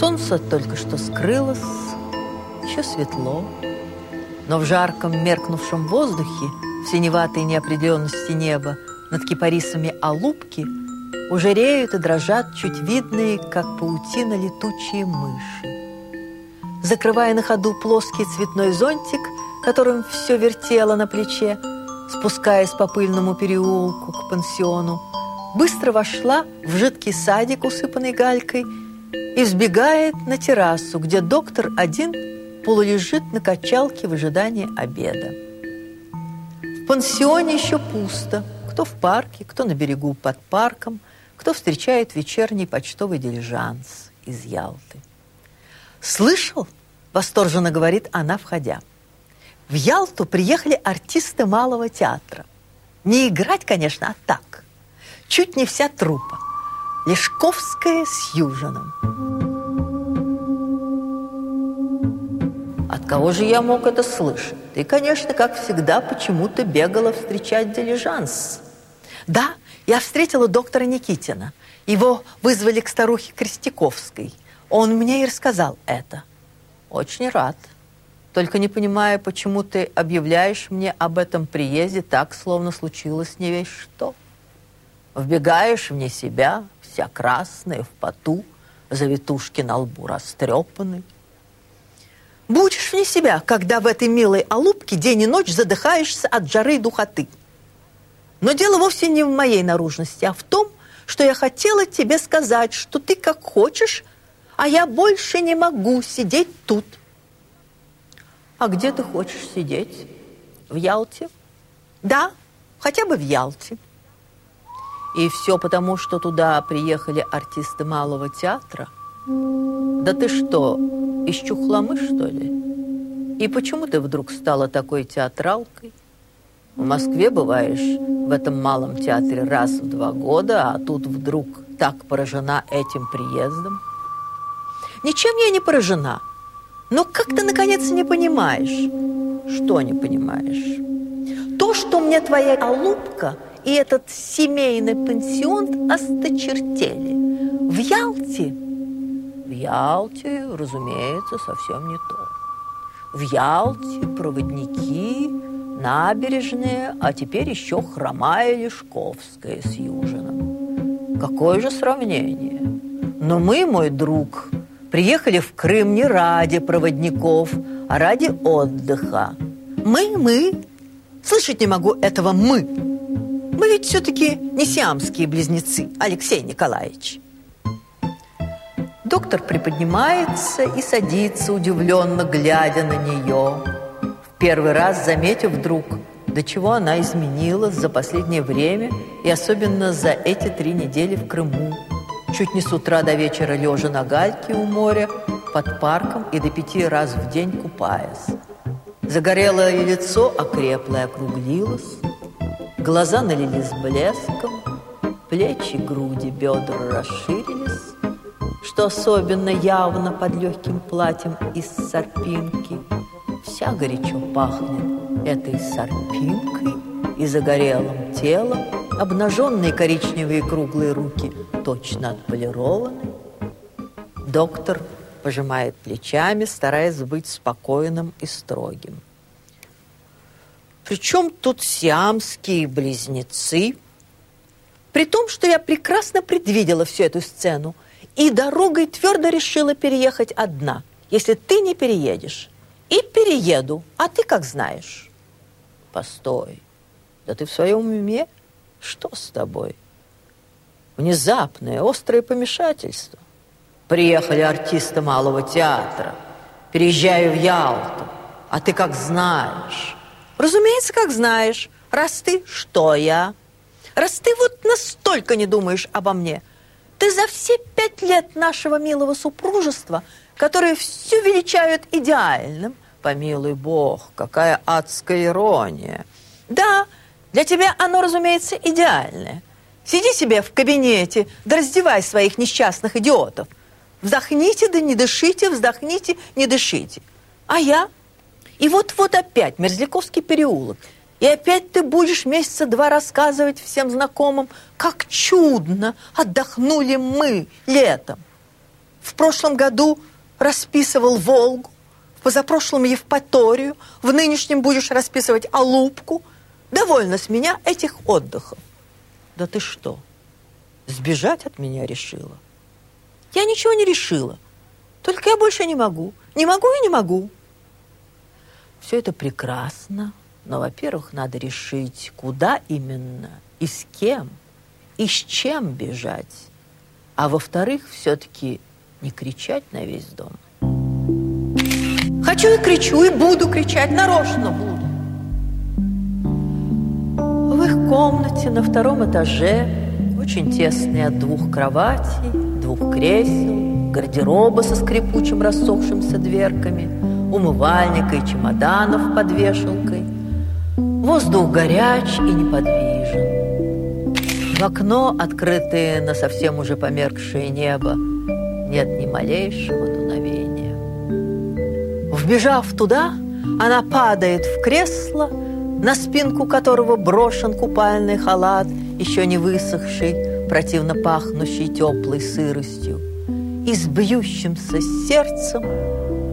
Солнце только что скрылось, еще светло, но в жарком меркнувшем воздухе, в синеватой неопределенности неба, над кипарисами алубки уже реют и дрожат чуть видные, как паутина, летучие мыши. Закрывая на ходу плоский цветной зонтик, которым все вертело на плече, спускаясь по пыльному переулку к пансиону, быстро вошла в жидкий садик, усыпанный галькой, и взбегает на террасу, где доктор один полулежит на качалке в ожидании обеда. В пансионе еще пусто. Кто в парке, кто на берегу под парком, кто встречает вечерний почтовый дилижанс из Ялты. «Слышал?» – восторженно говорит она, входя. В Ялту приехали артисты малого театра. Не играть, конечно, а так. Чуть не вся труппа. Лешковская с Южином. От кого же я мог это слышать? Ты, конечно, как всегда, почему-то бегала встречать дилижанс. Да, я встретила доктора Никитина. Его вызвали к старухе Крестяковской. Он мне и рассказал это. Очень рад. Только не понимаю, почему ты объявляешь мне об этом приезде так, словно случилось не весь что. Вбегаешь вне себя, вся красная, в поту, завитушки на лбу растрепаны. Будешь вне себя, когда в этой милой алубке день и ночь задыхаешься от жары и духоты. Но дело вовсе не в моей наружности, а в том, что я хотела тебе сказать, что ты как хочешь, а я больше не могу сидеть тут. А где ты хочешь сидеть? В Ялте? Да, хотя бы в Ялте. И все потому, что туда приехали артисты малого театра? Да ты что, из Чухломы, что ли? И почему ты вдруг стала такой театралкой? В Москве бываешь в этом малом театре раз в два года, а тут вдруг так поражена этим приездом. Ничем я не поражена. Но как ты, наконец, не понимаешь? Что не понимаешь? То, что мне твоя алубка и этот семейный пансион осточертели. В Ялте в Ялте, разумеется, совсем не то. В Ялте проводники, набережные, а теперь еще хромая Лешковская с Южином. Какое же сравнение? Но мы, мой друг, приехали в Крым не ради проводников, а ради отдыха. Мы, мы, слышать не могу этого «мы». Ведь все-таки не сиамские близнецы, Алексей Николаевич. Доктор приподнимается и садится, удивленно глядя на нее. В первый раз заметив вдруг, до чего она изменилась за последнее время и особенно за эти три недели в Крыму. Чуть не с утра до вечера лежа на гальке у моря, под парком и до пяти раз в день купаясь. Загорелое лицо окрепло и округлилось, глаза налились блеском, плечи, груди, бедра расширились, что особенно явно под легким платьем из сарпинки. Вся горячо пахнет этой сарпинкой и загорелым телом, обнаженные коричневые круглые руки точно отполированы. Доктор пожимает плечами, стараясь быть спокойным и строгим. Причем тут сиамские близнецы? При том, что я прекрасно предвидела всю эту сцену – и дорогой твердо решила переехать одна, если ты не переедешь. И перееду, а ты как знаешь. Постой, да ты в своем уме? Что с тобой? Внезапное, острое помешательство. Приехали артисты малого театра. Переезжаю в Ялту. А ты как знаешь? Разумеется, как знаешь. Раз ты, что я? Раз ты вот настолько не думаешь обо мне – ты за все пять лет нашего милого супружества, которое все величают идеальным, помилуй бог, какая адская ирония. Да, для тебя оно, разумеется, идеальное. Сиди себе в кабинете, да раздевай своих несчастных идиотов. Вздохните, да не дышите, вздохните, не дышите. А я? И вот-вот опять Мерзляковский переулок. И опять ты будешь месяца два рассказывать всем знакомым, как чудно отдохнули мы летом. В прошлом году расписывал Волгу, в позапрошлом Евпаторию, в нынешнем будешь расписывать Алубку. Довольно с меня этих отдыхов. Да ты что, сбежать от меня решила? Я ничего не решила, только я больше не могу. Не могу и не могу. Все это прекрасно, но, во-первых, надо решить, куда именно и с кем и с чем бежать. А во-вторых, все-таки не кричать на весь дом. Хочу и кричу, и буду кричать, нарочно буду. В их комнате на втором этаже, очень тесные от двух кроватей, двух кресел, гардероба со скрипучим рассохшимся дверками, умывальника и чемоданов под вешалкой. Воздух горяч и неподвижен. В окно, открытое на совсем уже померкшее небо, нет ни малейшего дуновения. Вбежав туда, она падает в кресло, на спинку которого брошен купальный халат, еще не высохший, противно пахнущий теплой сыростью, и с бьющимся сердцем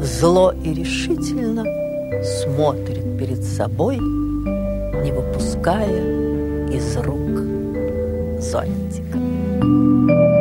зло и решительно смотрит перед собой, не выпуская из рук зонтика.